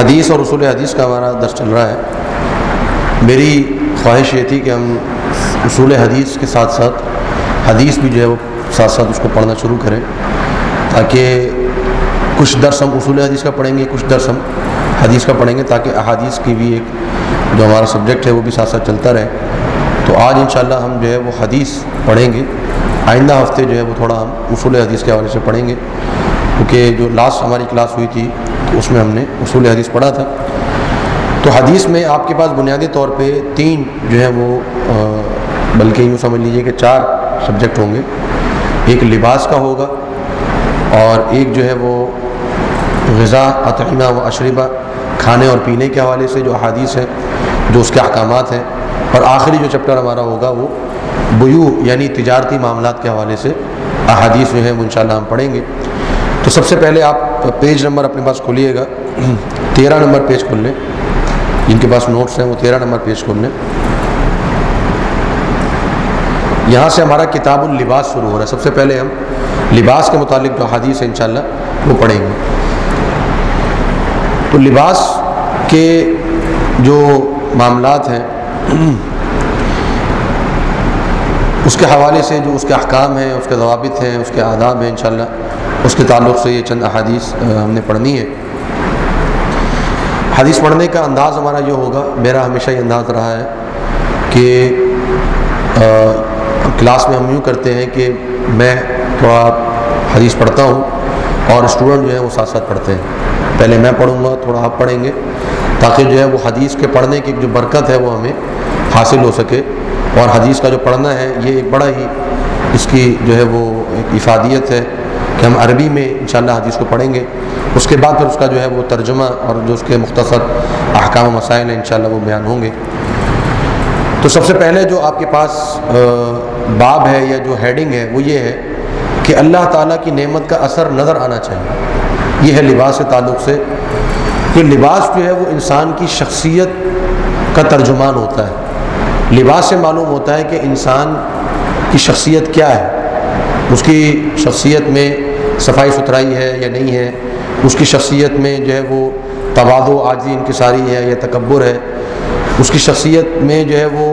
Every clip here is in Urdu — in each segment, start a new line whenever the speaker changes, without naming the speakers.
حدیث اور اصول حدیث کا ہمارا درس چل رہا ہے۔ میری خواہش یہ تھی کہ ہم اصول حدیث کے ساتھ ساتھ حدیث بھی جو ہے وہ ساتھ ساتھ اس کو پڑھنا شروع کریں تاکہ کچھ درس ہم اصول حدیث کا پڑھیں گے، کچھ درس ہم حدیث کا پڑھیں گے تاکہ احادیث کی بھی ایک جو ہمارا سبجیکٹ ہے وہ بھی ساتھ ساتھ چلتا رہے۔ تو آج انشاءاللہ ہم جو ہے وہ حدیث پڑھیں گے۔ آئندہ ہفتے جو ہے وہ تھوڑا ہم اصول حدیث کے حوالے سے پڑھیں گے۔ کیونکہ جو لاسٹ ہماری کلاس ہوئی تھی اس میں ہم نے اصول حدیث پڑھا تھا۔ تو حدیث میں آپ کے پاس بنیادی طور پہ تین جو ہے وہ بلکہ یوں سمجھ لیجیے کہ چار سبجیکٹ ہوں گے۔ ایک لباس کا ہوگا اور ایک جو ہے وہ غذا، اطعمہ و اشربہ، کھانے اور پینے کے حوالے سے جو احادیث ہیں جو اس کے احکامات ہیں۔ اور آخری جو چیپٹر ہمارا ہوگا وہ بیو یعنی تجارتی معاملات کے حوالے سے احادیث جو ہیں وہ انشاءاللہ ہم پڑھیں گے۔ تو سب سے پہلے آپ پیج نمبر اپنے پاس کھولیے گا۔ تیرہ نمبر پیج کھول لیں جن کے پاس نوٹس ہیں وہ تیرہ نمبر پیج کھول لیں یہاں سے ہمارا کتاب اللباس شروع ہو رہا ہے۔ سب سے پہلے ہم لباس کے متعلق جو حدیث ہے انشاءاللہ وہ پڑھیں گے۔ تو لباس کے جو معاملات ہیں، اس کے حوالے سے جو اس کے احکام ہیں، اس کے ضوابط ہیں، اس کے آداب ہیں انشاءاللہ۔ اس کے تعلق سے یہ چند احادیث ہم نے پڑھنی ہے حدیث پڑھنے کا انداز ہمارا یہ ہوگا، میرا ہمیشہ یہ انداز رہا ہے کہ کلاس میں ہم یوں کرتے ہیں کہ میں تھوڑا حدیث پڑھتا ہوں اور اسٹوڈنٹ جو ہیں وہ ساتھ ساتھ پڑھتے ہیں۔ پہلے میں پڑھوں گا، تھوڑا آپ پڑھیں گے، تاکہ جو ہے وہ حدیث کے پڑھنے کی جو برکت ہے وہ ہمیں حاصل ہو سکے۔ اور حدیث کا جو پڑھنا ہے، یہ ایک بڑا ہی اس کی جو ہے وہ ایک افادیت ہے۔ کہ ہم عربی میں انشاءاللہ حدیث کو پڑھیں گے۔ اس کے بعد پھر اس کا جو ہے وہ ترجمہ اور جو اس کے مختصر احکام و مسائل ہیں انشاءاللہ وہ بیان ہوں گے۔ تو سب سے پہلے جو آپ کے پاس باب ہے یا جو ہیڈنگ ہے وہ یہ ہے کہ اللہ تعالیٰ کی نعمت کا اثر نظر آنا چاہیے۔ یہ ہے لباس کے تعلق سے۔ کہ لباس جو ہے وہ انسان کی شخصیت کا ترجمان ہوتا ہے۔ لباس سے معلوم ہوتا ہے کہ انسان کی شخصیت کیا ہے۔ اس کی شخصیت میں صفائی ستھرائی ہے یا نہیں ہے، اس کی شخصیت میں جو ہے وہ تواد و عاجزی انکساری ہے یا تکبر ہے، اس کی شخصیت میں جو ہے وہ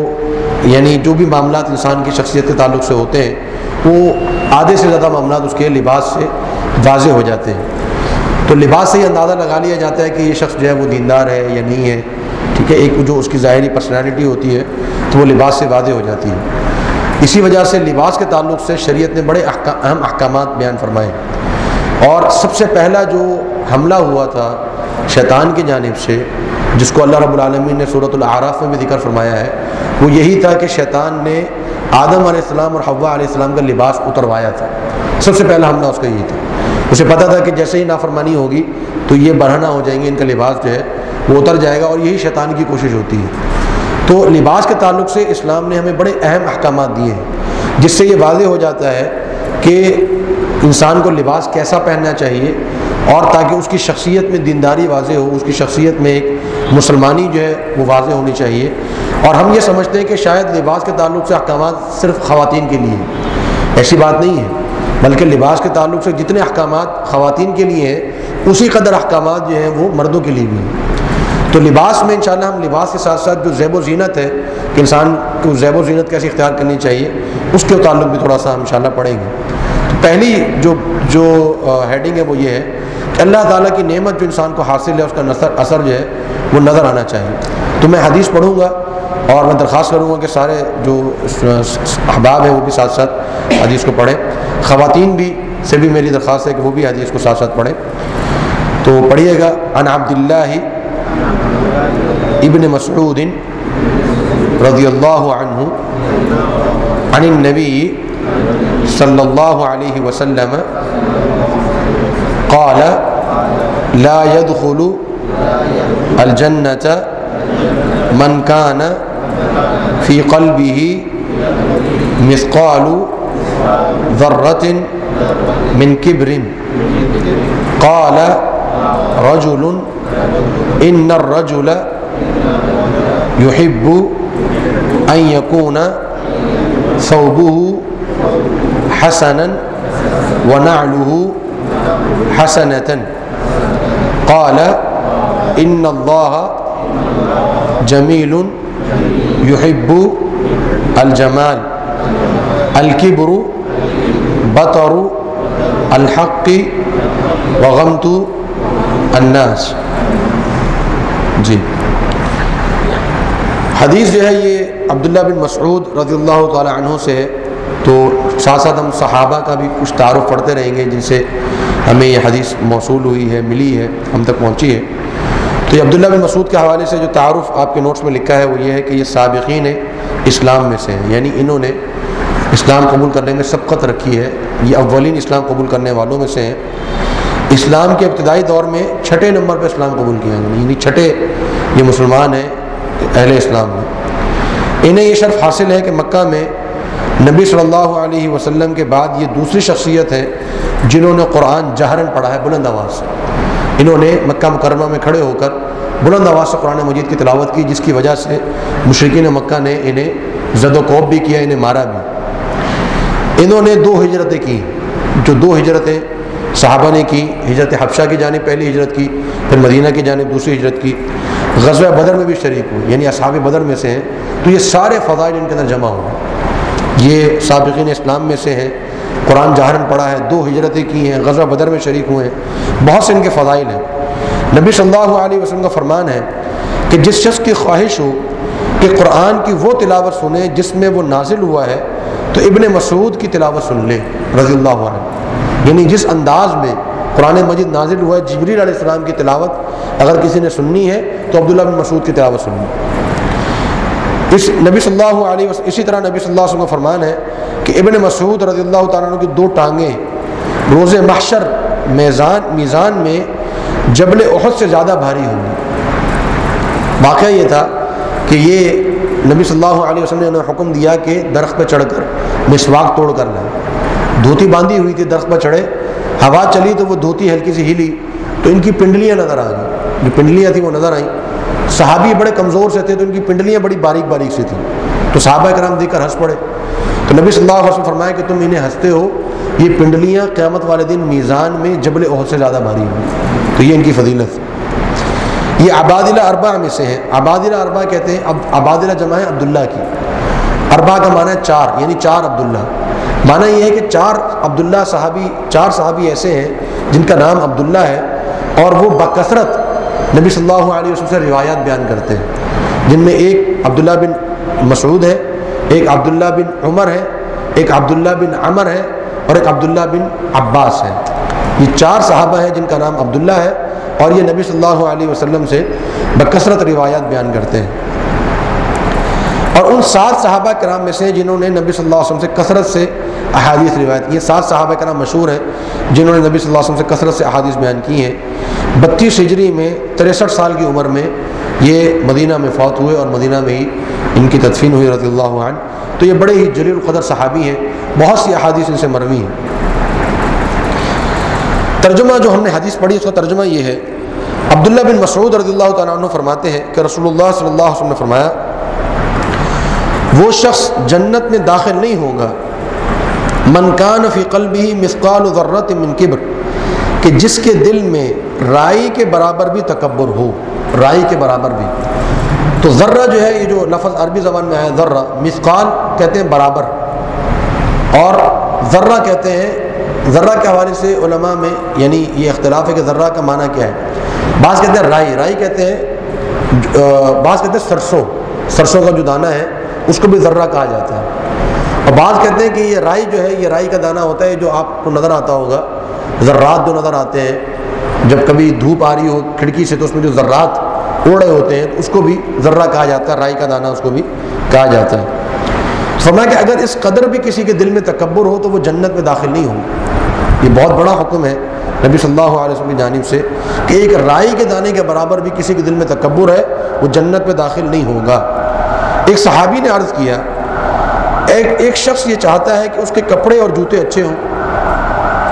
یعنی جو بھی معاملات انسان کی شخصیت کے تعلق سے ہوتے ہیں، وہ آدھے سے زیادہ معاملات اس کے لباس سے واضح ہو جاتے ہیں۔ تو لباس سے یہ اندازہ لگا لیا جاتا ہے کہ یہ شخص جو ہے وہ دیندار ہے یا نہیں ہے، ٹھیک ہے، ایک جو اس کی ظاہری پرسنالٹی ہوتی ہے تو وہ لباس سے واضح ہو جاتی ہے۔ اسی وجہ سے لباس کے تعلق سے شریعت نے بڑے اہم احکامات بیان فرمائے۔ اور سب سے پہلا جو حملہ ہوا تھا شیطان کی جانب سے، جس کو اللہ رب العالمین نے صورت العراف میں بھی ذکر فرمایا ہے، وہ یہی تھا کہ شیطان نے آدم علیہ السلام اور حوا علیہ السلام کا لباس اتروایا تھا۔ سب سے پہلا حملہ اس کا یہی تھا۔ اسے پتا تھا کہ جیسے ہی نافرمانی ہوگی تو یہ برہنا ہو جائیں گے، ان کا لباس جو ہے وہ اتر جائے گا اور یہی شیطان کی کوشش ہوتی ہے۔ تو لباس کے تعلق سے اسلام نے ہمیں بڑے اہم احکامات دیے ہیں، جس سے یہ واضح ہو جاتا ہے کہ انسان کو لباس کیسا پہننا چاہیے اور تاکہ اس کی شخصیت میں دینداری واضح ہو، اس کی شخصیت میں ایک مسلمانی جو ہے وہ واضح ہونی چاہیے۔ اور ہم یہ سمجھتے ہیں کہ شاید لباس کے تعلق سے احکامات صرف خواتین کے لیے ہیں۔ ایسی بات نہیں ہے، بلکہ لباس کے تعلق سے جتنے احکامات خواتین کے لیے ہیں، اسی قدر احکامات جو ہیں وہ مردوں کے لیے بھی ہیں۔ تو لباس میں انشاءاللہ ہم لباس کے ساتھ ساتھ جو زیب و زینت ہے کہ انسان کو زیب و زینت کیسے اختیار کرنی چاہیے، اس کے تعلق بھی تھوڑا سا ہم انشاءاللہ پڑھیں گے۔ تو پہلی جو جو ہیڈنگ ہے وہ یہ ہے کہ اللہ تعالیٰ کی نعمت جو انسان کو حاصل ہے، اس کا نثر، اثر جو ہے، وہ نظر آنا چاہیے۔ تو میں حدیث پڑھوں گا اور میں درخواست کروں گا کہ سارے جو احباب ہیں وہ بھی ساتھ ساتھ حدیث کو پڑھیں۔ خواتین بھی، سے بھی میری درخواست ہے کہ وہ بھی حدیث کو ساتھ ساتھ پڑھیں۔ تو پڑھیے گا ان عبداللہ ابن مسعود رضی اللہ عنہ عن النبی صلی اللہ علیہ وسلم قال لا يدخل الجنة من كان في قلبه مثقال ذرة من كبر قال رجل إن الرجل يحب أن يكون ثوبه حسنا ونعله حسنة. قال إن اللہ جمیل یحب الجمال. الکبر بطر الحق وغمت الناس۔ جی۔ حدیث جو ہے یہ عبداللہ بن مسعود رضی اللہ تعالی عنہ سے ہے۔ تو ساتھ ساتھ ہم صحابہ کا بھی کچھ تعارف پڑھتے رہیں گے جن سے ہمیں یہ حدیث موصول ہوئی ہے، ملی ہے، ہم تک پہنچی ہے۔ تو یہ عبداللہ بن مسعود کے حوالے سے جو تعارف آپ کے نوٹس میں لکھا ہے، وہ یہ ہے کہ یہ سابقین اسلام میں سے ہیں۔ یعنی انہوں نے اسلام قبول کرنے میں سبقت رکھی ہے۔ یہ اولین اسلام قبول کرنے والوں میں سے ہیں۔ اسلام کے ابتدائی دور میں چھٹے نمبر پہ اسلام قبول کیا یعنی چھٹے یہ مسلمان ہیں، اہل اسلام میں انہیں یہ شرف حاصل ہے کہ مکہ میں نبی صلی اللہ علیہ وسلم کے بعد یہ دوسری شخصیت ہے جنہوں نے قرآن جہرن پڑھا ہے بلند آواز سے۔ انہوں نے مکہ مکرمہ میں کھڑے ہو کر بلند آواز سے قرآن مجید کی تلاوت کی، جس کی وجہ سے مشرقین مکہ نے انہیں زد و کوب بھی کیا، انہیں مارا بھی۔ انہوں نے دو ہجرتیں کی۔ جو دو ہجرتیں صحابہ نے کی، ہجرت حفشہ کی جانب پہلی ہجرت کی، پھر مدینہ کی جانب دوسری ہجرت کی۔ غزوہ بدر میں بھی شریک ہوئے یعنی اصحاب بدر میں سے ہیں۔ تو یہ سارے فضائل ان کے اندر جمع ہوئے۔ یہ سابقین اسلام میں سے ہیں، قرآن جہرن پڑھا ہے، دو ہجرتیں کی ہیں، غزوہ بدر میں شریک ہوئے ہیں۔ بہت سے ان کے فضائل ہیں۔ نبی صلی اللہ علیہ وسلم کا فرمان ہے کہ جس شخص کی خواہش ہو کہ قرآن کی وہ تلاوت سنیں جس میں وہ نازل ہوا ہے، تو ابن مسعود کی تلاوت سن لے، رضی اللہ عنہ۔ یعنی جس انداز میں قرآن مجید نازل ہوا ہے، جبریل علیہ السلام کی تلاوت اگر کسی نے سننی ہے تو عبداللہ بن مسعود کی تلاوت سننی اس نبی صلی اللہ علیہ وسلم، اسی طرح نبی صلی اللہ علیہ وسلم کا فرمان ہے کہ ابن مسعود رضی اللہ تعالیٰ عنہ کی دو ٹانگیں، روز محشر میزان میزان میں جبل احد سے زیادہ بھاری ہوگی واقعہ یہ تھا کہ یہ نبی صلی اللہ علیہ وسلم نے حکم دیا کہ درخت پہ چڑھ کر، مسواک توڑ کر لائیں۔ دھوتی باندھی ہوئی تھی، درخت پہ چڑھے، ہوا چلی تو وہ دھوتی ہلکی سی ہلی۔ تو ان کی پنڈلیاں نظر آ گئیں۔ جو پنڈلیاں تھیں وہ نظر آئیں۔ صحابی بڑے کمزور سے تھے تو ان کی پنڈلیاں بڑی باریک باریک سی تھیں۔ تو صحابہ کرام دیکھ کر ہنس پڑے۔ تو نبی صلی اللہ علیہ وسلم فرمایا کہ تم انہیں ہنستے ہو، یہ پنڈلیاں قیامت والے دن میزان میں جبل عہد سے زیادہ بھاری ہوں۔ تو یہ ان کی فضیلت۔ یہ عبادلہ اربا میں سے ہیں۔ عبادلہ اربا کہتے ہیں، اب عبادلہ جمع ہے عبداللہ کی۔ اربا کا معنی ہے چار یعنی چار عبداللہ۔ معنی یہ ہے کہ چار عبداللہ صحابی، چار صحابی ایسے ہیں جن کا نام عبداللہ ہے اور وہ بکثرت نبی صلی اللہ علیہ وسلم سے روایات بیان کرتے ہیں۔ جن میں ایک عبداللہ بن مسعود ہے، ایک عبداللہ بن عمر ہے، ایک عبداللہ بن عمر ہے اور ایک عبداللہ بن عباس ہے۔ یہ چار صحابہ ہیں جن کا نام عبداللہ ہے اور یہ نبی صلی اللہ علیہ وسلم سے بکثرت روایات بیان کرتے ہیں۔ اور ان سات صحابہ کرام میں سے جنہوں نے نبی صلی اللہ علیہ وسلم سے کثرت سے احادیث روایت یہ سات صحابہ کرام مشہور ہیں جنہوں نے نبی صلی اللہ علیہ وسلم سے کثرت سے احادیث بیان کی ہیں۔ بتیس ہجری میں تریسٹھ سال کی عمر میں یہ مدینہ میں فوت ہوئے اور مدینہ میں ہی ان کی تدفین ہوئی رضی اللہ عنہ۔ تو یہ بڑے ہی جلیل القدر صحابی ہیں۔ بہت سی احادیث ان سے مروی ہیں۔ ترجمہ جو ہم نے حدیث پڑھی، اس کا ترجمہ یہ ہے۔ عبداللہ بن مسعود رضی اللہ تعالیٰ عنہ فرماتے ہیں کہ رسول اللہ صلی اللہ علیہ وسلم نے فرمایا وہ شخص جنت میں داخل نہیں ہوگا۔ منکان فی قلبی مسقال ذرت من کبر، کہ جس کے دل میں رائی کے برابر بھی تکبر ہو، رائی کے برابر بھی۔ تو ذرہ جو ہے، یہ جو لفظ عربی زبان میں آیا، ذرہ مسقال کہتے ہیں برابر۔ اور ذرہ کہتے ہیں، ذرہ کے حوالے سے علماء میں یعنی یہ اختلاف ہے کہ ذرہ کا معنی کیا ہے۔ بعض کہتے ہیں رائی رائی کہتے ہیں بعض کہتے ہیں سرسوں۔ سرسوں کا جو دانہ ہے اس کو بھی ذرہ کہا جاتا ہے۔ اور بعض کہتے ہیں کہ یہ رائی جو ہے، یہ رائی کا دانہ ہوتا ہے جو آپ کو نظر آتا ہوگا۔ ذرات جو نظر آتے ہیں، جب کبھی دھوپ آ رہی ہو کھڑکی سے تو اس میں جو ذرات اڑ رہے ہوتے ہیں، اس کو بھی ذرہ کہا جاتا ہے، رائی کا دانہ اس کو بھی کہا جاتا ہے۔ فرمایا کہ اگر اس قدر بھی کسی کے دل میں تکبر ہو تو وہ جنت میں داخل نہیں ہوں۔ یہ بہت بڑا حکم ہے نبی صلی اللہ علیہ وسلم کی جانب سے کہ ایک رائی کے دانے کے برابر بھی کسی کے دل میں تکبر ہے، وہ جنت میں داخل نہیں ہوگا۔ ایک صحابی نے عرض کیا، ایک ایک شخص یہ چاہتا ہے کہ اس کے کپڑے اور جوتے اچھے ہوں۔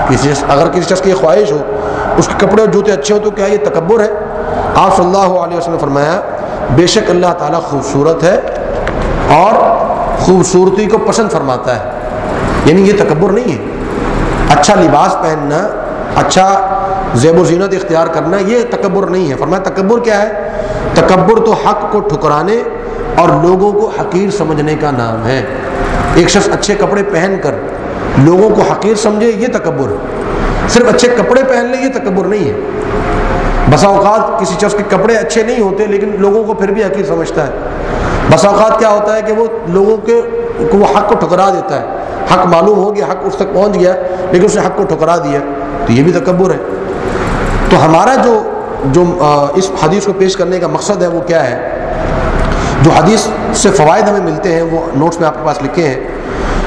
کسی اگر کسی شخص کی خواہش ہو، اس کے کپڑے اور جوتے اچھے ہوں تو کیا یہ تکبر ہے؟ آپ صلی اللہ علیہ وسلم نے فرمایا، بے شک اللہ تعالیٰ خوبصورت ہے اور خوبصورتی کو پسند فرماتا ہے۔ یعنی یہ تکبر نہیں ہے۔ اچھا لباس پہننا اچھا زیب و زینت اختیار کرنا، یہ تکبر نہیں ہے۔ فرمایا، تکبر کیا ہے؟ تکبر تو حق کو ٹھکرانے اور لوگوں کو حقیر سمجھنے کا نام ہے۔ ایک شخص اچھے کپڑے پہن کر لوگوں کو حقیر سمجھے، یہ تکبر۔ ہے صرف اچھے کپڑے پہن لے، یہ تکبر نہیں ہے۔ بسا اوقات کسی شخص کے کپڑے اچھے نہیں ہوتے، لیکن لوگوں کو پھر بھی حقیر سمجھتا ہے۔ بسا اوقات کیا ہوتا ہے کہ وہ لوگوں کے، کو وہ حق کو ٹھکرا دیتا ہے۔ حق معلوم ہو گیا، حق اس تک پہنچ گیا، لیکن اس نے حق کو ٹھکرا دیا۔ تو یہ بھی تکبر ہے۔ تو ہمارا جو جو اس حدیث کو پیش کرنے کا مقصد ہے وہ کیا ہے؟ جو حدیث سے فوائد ہمیں ملتے ہیں، وہ نوٹس میں آپ کے پاس لکھے ہیں۔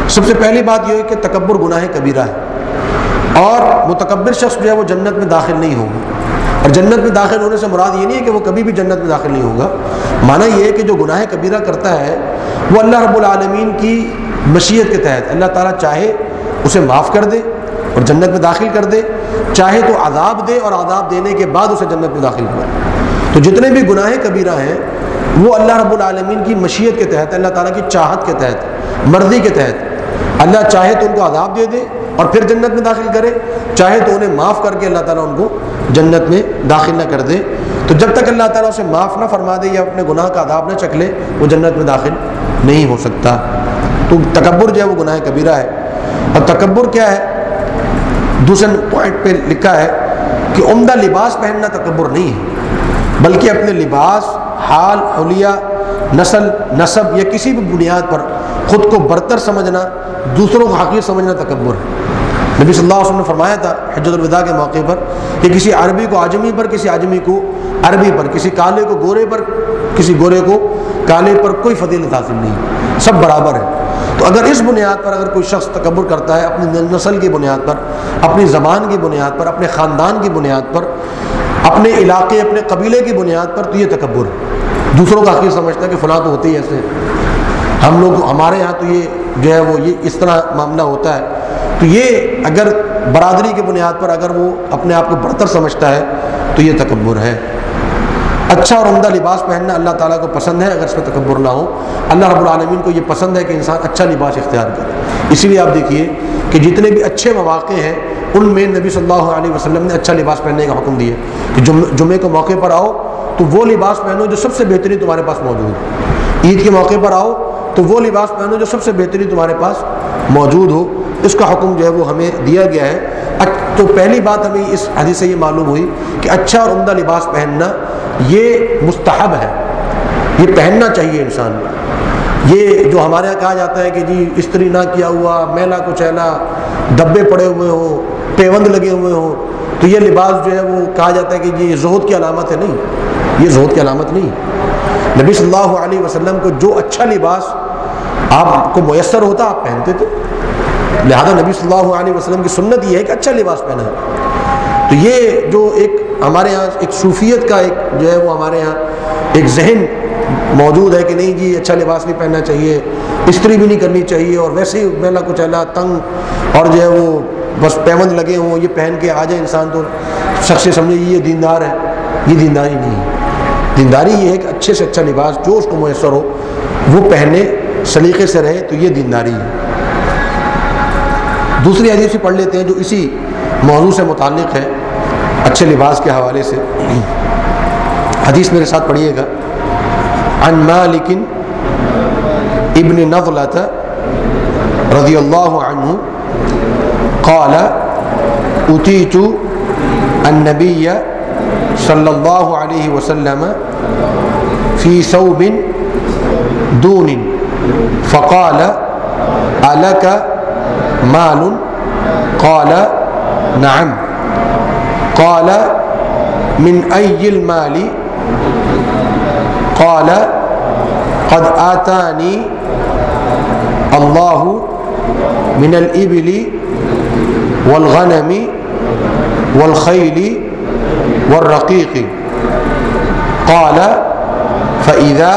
سب سے پہلی بات یہ ہے کہ تکبر گناہ کبیرہ ہے۔ اور متکبر شخص جو ہے، وہ جنت میں داخل نہیں ہوگا اور جنت میں داخل ہونے سے مراد یہ نہیں ہے کہ وہ کبھی بھی جنت میں داخل نہیں ہوگا۔ مانا یہ ہے کہ جو گناہ کبیرہ کرتا ہے، وہ اللہ رب العالمین کی مشیت کے تحت، اللہ تعالیٰ چاہے اسے معاف کر دے اور جنت میں داخل کر دے، چاہے تو عذاب دے اور عذاب دینے کے بعد اسے جنت میں داخل کرے تو جتنے بھی گناہ کبیرہ ہیں وہ اللہ رب العالمین کی مشیت کے تحت، اللہ تعالیٰ کی چاہت کے تحت، مرضی کے تحت، اللہ چاہے تو ان کو عذاب دے دے اور پھر جنت میں داخل کرے، چاہے تو انہیں معاف کر کے اللہ تعالیٰ ان کو جنت میں داخل نہ کر دے۔ تو جب تک اللہ تعالیٰ اسے معاف نہ فرما دے یا اپنے گناہ کا عذاب نہ چکھ لے، وہ جنت میں داخل نہیں ہو سکتا۔ تو تکبر جو ہے وہ گناہ کبیرہ ہے۔ اور تکبر کیا ہے؟ دوسرے پوائنٹ پہ لکھا ہے کہ عمدہ لباس پہننا تکبر نہیں ہے، بلکہ اپنے لباس حال، حلیہ، نسل نصب یا کسی بھی بنیاد پر خود کو برتر سمجھنا، دوسروں کو حقیق سمجھنا تکبر ہے۔ نبی صلی اللہ علیہ وسلم نے فرمایا تھا حجت الوداع کے موقع پر کہ کسی عربی کو آجمی پر، کسی آجمی کو عربی پر، کسی کالے کو گورے پر، کسی گورے کو کالے پر کوئی فضیلت حاصل نہیں سب برابر ہے۔ تو اگر اس بنیاد پر اگر کوئی شخص تکبر کرتا ہے، اپنی نسل کی بنیاد پر، اپنی زبان کی بنیاد پر، اپنے خاندان کی بنیاد پر اپنے علاقے، اپنے قبیلے کی بنیاد پر تو یہ تکبر ہے۔ دوسروں کا حقیق سمجھتا ہے کہ فلاں تو ہوتے ہی ایسے۔ ہم لوگ، ہمارے یہاں تو یہ جو ہے وہ یہ اس طرح معاملہ ہوتا ہے۔ تو یہ اگر برادری کی بنیاد پر اگر وہ اپنے آپ کو برتر سمجھتا ہے تو یہ تکبر ہے۔ اچھا اور عمدہ لباس پہننا اللہ تعالیٰ کو پسند ہے اگر اس میں تکبر نہ ہو۔ اللہ رب العالمین کو یہ پسند ہے کہ انسان اچھا لباس اختیار کرے۔ اسی لیے آپ دیکھیے کہ جتنے بھی اچھے مواقع ہیں ان میں نبی صلی اللہ علیہ وسلم نے اچھا لباس پہننے کا حکم دیا کہ جمعے کے موقع پر آؤ تو وہ لباس پہنو جو سب سے بہترین تمہارے پاس موجود ہو۔ عید کے موقع پر آؤ تو وہ لباس پہنو جو سب سے بہترین تمہارے پاس موجود ہو۔ اس کا حکم جو ہے وہ ہمیں دیا گیا ہے۔ تو پہلی بات ہمیں اس حدیث سے یہ معلوم ہوئی کہ اچھا اور عمدہ لباس پہننا یہ مستحب ہے۔ یہ پہننا چاہیے انسان یہ جو ہمارے یہاں کہا جاتا ہے کہ جی استری نہ کیا ہوا میلا کچیلا، دبے پڑے ہوئے ہوں پیوند لگے ہوئے ہوں۔ تو یہ لباس جو ہے وہ کہا جاتا ہے کہ یہ زہد کی علامت ہے نہیں۔ یہ زہد کی علامت نہیں۔ نبی صلی اللہ علیہ وسلم کو جو اچھا لباس آپ کو میسر ہوتا، آپ پہنتے تھے۔ لہذا نبی صلی اللہ علیہ وسلم کی سنت یہ ہے کہ اچھا لباس پہنا۔ ہے تو یہ جو ایک ہمارے یہاں ایک صوفیت کا ایک جو ہے وہ ہمارے یہاں ایک ذہن موجود ہے کہ نہیں جی اچھا لباس نہیں پہننا چاہیے، استری بھی نہیں کرنی چاہیے اور ویسے ہی میلا کچیلا، تنگ اور جو ہے وہ بس پیمند لگے ہوں یہ پہن کے آ جائے انسان تو شخص سمجھے، یہ دیندار ہے۔ یہ دینداری نہیں ہے۔ دینداری یہ ہے کہ اچھے سے اچھا لباس جو اس کو میسر ہو، وہ پہنے، سلیقے سے رہے تو یہ دینداری ہے۔ دوسری حدیث پڑھ لیتے ہیں جو اسی موضوع سے متعلق ہے، اچھے لباس کے حوالے سے۔ حدیث میرے ساتھ پڑھیے گا۔ عن مالک ابن نضلت رضی اللہ عنہ قال اتیت النبی صلی اللہ علیہ وسلم فی ثوب دون. فقال ألك مال؟ قال نعم. قال من أي المال؟ قال قد آتاني الله من الإبل والغنم والخيل والرقيق. قال فإذا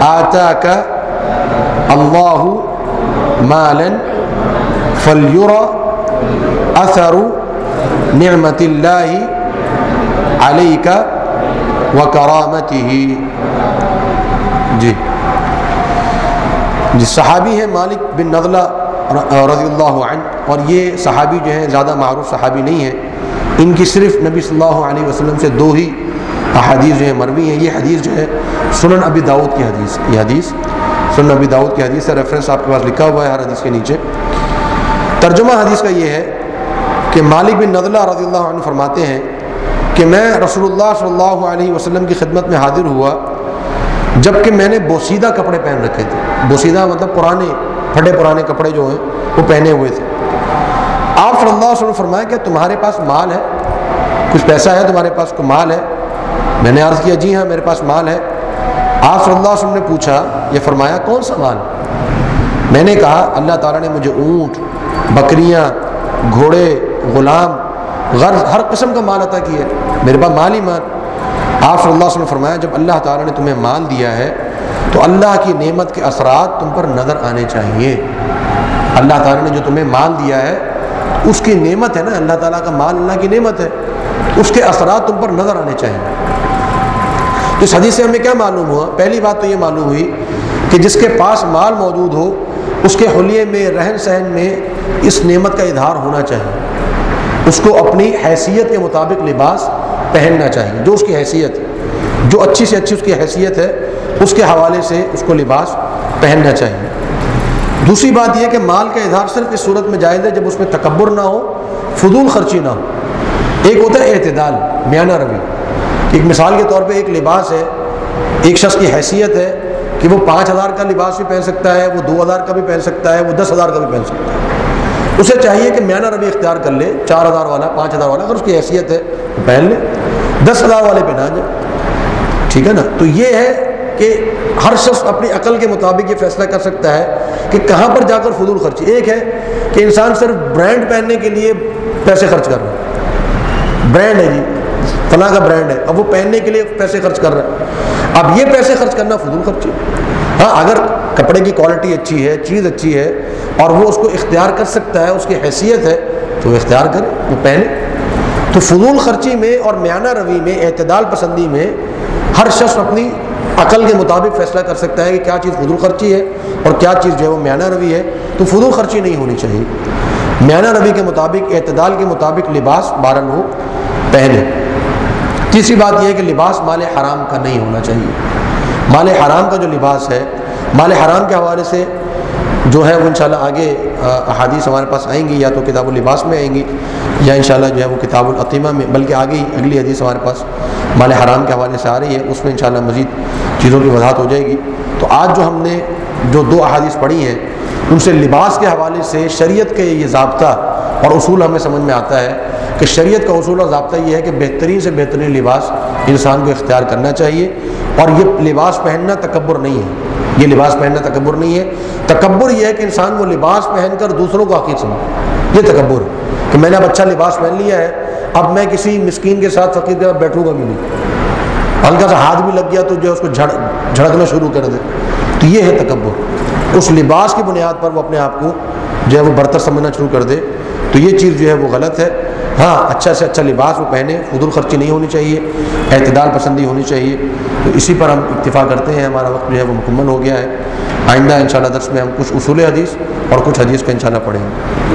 آتاك الله مالا فليرى أثر نعمة الله عليك وكرامته. جی صحابی ہے مالک بن نضلہ رضی اللہ عنہ اور یہ صحابی جو ہیں، زیادہ معروف صحابی نہیں ہے ان کی صرف نبی صلی اللہ علیہ وسلم سے دو ہی احادیث جو ہیں مروی ہیں۔ یہ حدیث جو ہے، سنن ابی داود کی حدیث۔ یہ حدیث سنن ابی داود کی حدیث ہے۔ ریفرنس آپ کے پاس لکھا ہوا ہے ہر حدیث کے نیچے۔ ترجمہ حدیث کا یہ ہے کہ مالک بن نضلہ رضی اللہ عنہ فرماتے ہیں کہ میں رسول اللہ صلی اللہ علیہ وسلم کی خدمت میں حاضر ہوا جبکہ میں نے بوسیدہ کپڑے پہن رکھے تھے۔ بوسیدہ مطلب پرانے، پھٹے پرانے کپڑے جو ہیں، وہ پہنے ہوئے تھے۔ آپ صلی اللہ علیہ وسلم فرمایا کہ تمہارے پاس مال ہے، کچھ پیسہ ہے، تمہارے پاس کوئی مال ہے۔ میں نے عرض کیا جی ہاں میرے پاس مال ہے۔ آپ صلی اللہ علیہ وسلم نے پوچھا، یہ فرمایا، کون سا مال؟ میں نے کہا، اللہ تعالیٰ نے مجھے اونٹ، بکریاں، گھوڑے، غلام، غرض، ہر قسم کا مال عطا کیا ہے۔ میرے پاس مال ہی مال۔ آپ صلی اللہ علیہ وسلم نے فرمایا، جب اللہ تعالیٰ نے تمہیں مال دیا ہے، تو اللہ کی نعمت کے اثرات تم پر نظر آنے چاہیے۔ اللہ تعالیٰ نے جو تمہیں مال دیا ہے اس کی نعمت ہے نا، اللہ تعالیٰ کا مال اللہ کی نعمت ہے۔ اس کے اثرات تم پر نظر آنے چاہیے۔ اس حدیث سے ہمیں کیا معلوم ہوا؟ پہلی بات تو یہ معلوم ہوئی کہ جس کے پاس مال موجود ہو، اس کے حلیے میں، رہن سہن میں اس نعمت کا اظہار ہونا چاہیے۔ اس کو اپنی حیثیت کے مطابق لباس پہننا چاہیے۔ جو اس کی حیثیت، جو اچھی سے اچھی اس کی حیثیت ہے، اس کے حوالے سے اس کو لباس پہننا چاہیے۔ دوسری بات یہ کہ مال کا اظہار صرف اس صورت میں جائز ہے جب اس میں تکبر نہ ہو، فضول خرچی نہ ہو۔ ایک ہوتا ہے اعتدال، میانہ روی۔ ایک مثال کے طور پہ ایک لباس ہے، ایک شخص کی حیثیت ہے کہ وہ پانچ ہزار کا لباس بھی پہن سکتا ہے، وہ دو ہزار کا بھی پہن سکتا ہے، وہ دس ہزار کا بھی پہن سکتا ہے۔ اسے چاہیے کہ میانہ روی اختیار کر لے، چار ہزار والا، پانچ ہزار والا، اگر اس کی حیثیت ہے پہن لے۔ دس ہزار والے پہ نہ جائے ٹھیک ہے نا؟ تو یہ ہے کہ ہر شخص اپنی عقل کے مطابق یہ فیصلہ کر سکتا ہے کہ کہاں پر جا کر فضول خرچی۔ ایک ہے کہ انسان صرف برانڈ پہننے کے لیے پیسے خرچ کر رہا ہے۔ برانڈ ہے جی فلاں کا برانڈ ہے، اب وہ پہننے کے لیے پیسے خرچ کر رہا ہے۔ اب یہ پیسے خرچ کرنا فضول خرچی۔ ہاں اگر کپڑے کی کوالٹی اچھی ہے، چیز اچھی ہے، اور وہ اس کو اختیار کر سکتا ہے، اس کی حیثیت ہے، تو وہ اختیار کرے، وہ پہنے۔ تو فضول خرچی میں اور میانہ روی میں، اعتدال پسندی میں، ہر شخص اپنی عقل کے مطابق فیصلہ کر سکتا ہے کہ کیا چیز فضول خرچی ہے اور کیا چیز جو ہے وہ میانہ روی ہے، تو فضول خرچی نہیں ہونی چاہیے۔ میانہ روی کے مطابق، اعتدال کے مطابق لباس بارن ہو۔ پہنے تیسری بات یہ ہے کہ لباس مال حرام کا نہیں ہونا چاہیے۔ مال حرام کا جو لباس ہے، مال حرام کے حوالے سے جو ہے وہ انشاءاللہ آگے احادیث ہمارے پاس آئیں گی، یا تو کتاب اللباس میں آئیں گی، یا انشاءاللہ جو ہے وہ کتاب العطیمہ میں، بلکہ آگے ہی اگلی حدیث ہمارے پاس مال حرام کے حوالے سے آ رہی ہے، اس میں انشاءاللہ مزید چیزوں کی وضاحت ہو جائے گی۔ تو آج جو ہم نے جو دو احادیث پڑھی ہیں، ان سے لباس کے حوالے سے شریعت کے یہ ضابطہ اور اصول ہمیں سمجھ میں آتا ہے کہ شریعت کا اصول اور ضابطہ یہ ہے کہ بہترین سے بہترین لباس انسان کو اختیار کرنا چاہیے اور یہ لباس پہننا تکبر نہیں ہے۔ یہ لباس پہننا تکبر نہیں ہے۔ تکبر یہ ہے کہ انسان وہ لباس پہن کر دوسروں کو حقیق سمجھے یہ تکبر ہے کہ میں نے اب اچھا لباس پہن لیا ہے، اب میں کسی مسکین کے ساتھ فقیر کے ساتھ بیٹھوں گا بھی نہیں۔ ہلکا سا ہاتھ بھی لگ گیا تو جو ہے اس کو جھڑ، جھڑکنا شروع کر دے۔ تو یہ ہے تکبر۔ اس لباس کی بنیاد پر وہ اپنے آپ کو جو ہے وہ برتر سمجھنا شروع کر دے۔ تو یہ چیز جو ہے وہ غلط ہے۔ ہاں اچھا سے اچھا لباس وہ پہنے، فضول خرچی نہیں ہونی چاہیے، اعتدال پسندی ہونی چاہیے۔ تو اسی پر ہم اتفاق کرتے ہیں، ہمارا وقت جو ہے وہ مکمل ہو گیا ہے۔ آئندہ ان شاء اللہ درس میں ہم کچھ اصول حدیث اور کچھ حدیث کا ان شاء اللہ پڑھیں گے